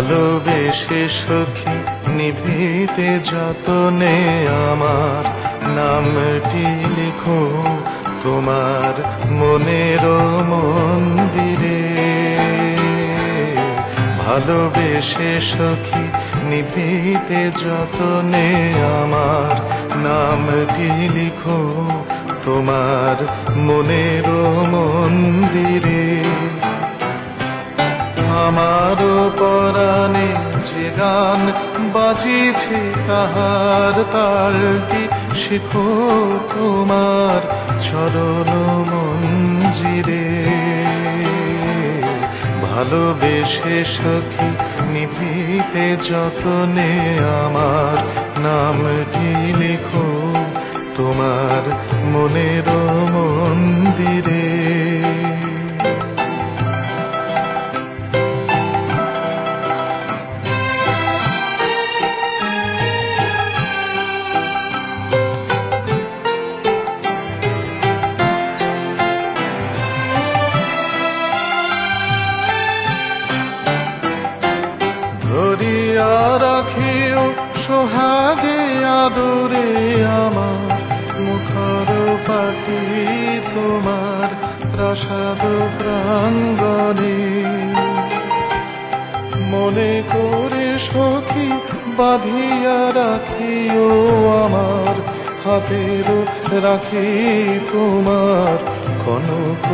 ভালোবেসে সখী নিভৃতে যতনে আমার নামটি লিখো তোমার মনের মন্দিরে। ভালোবেসে সখী নিভৃতে যতনে আমার নামটি লিখো তোমার মনের মন্দিরে। আমার পরাণে যে গান বাজিছে তাহার তালটি শিখো তোমার চরণ মঞ্জিরে। ভালোবেসে সখী, নিভৃতে যতনে আমার নামটি লিখো, তোমার মনের মন্দিরে। রাখিও সোহাগে আদরে আমার মুখর পাটি তোমার প্রাসাদ প্রাঙ্গণে। মনে করে সখী বাঁধিয়া রাখিও আমার, হাতের রাখি তোমার কনক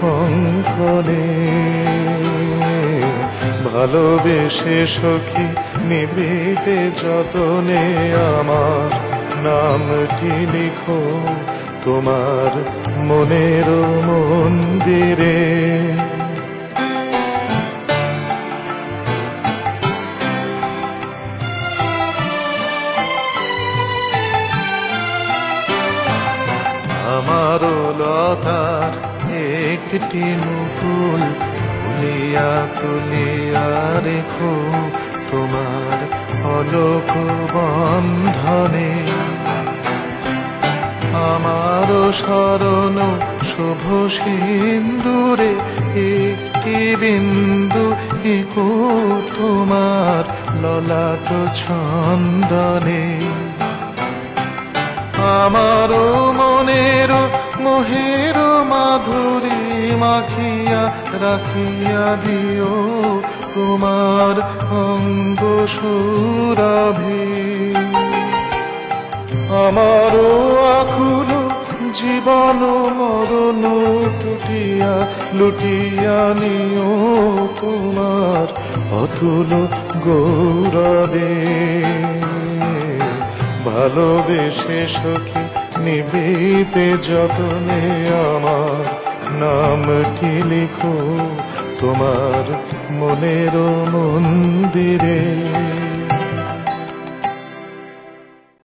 কঙ্কনে ভালোবেসে সখী নিভৃতে যতনে আমার নামটি লিখো তোমার মনের মন্দিরে। আমারও লতার একটি মুকুল তুলিয়া তুলিয়া রেখো তোমার অলোক বন্ধনে। আমারও স্মরণ শুভ সিন্দুরে, একটি বিন্দু ইকো তোমার ললাট ছন্দনে আমারও মনের মোহের মাধুরী মাখিয়া রাখিয়া দিও তোমার অঙ্গ সুরাভি। আমারও আকুল জীবন মরণ টুটিয়া, লুটিয়া নিও তোমার অতুল গৌরবে। ভালোবেসে সখী নিবিতে যতনে আমার নামটি লিখো? তোমার মনের মন্দিরে।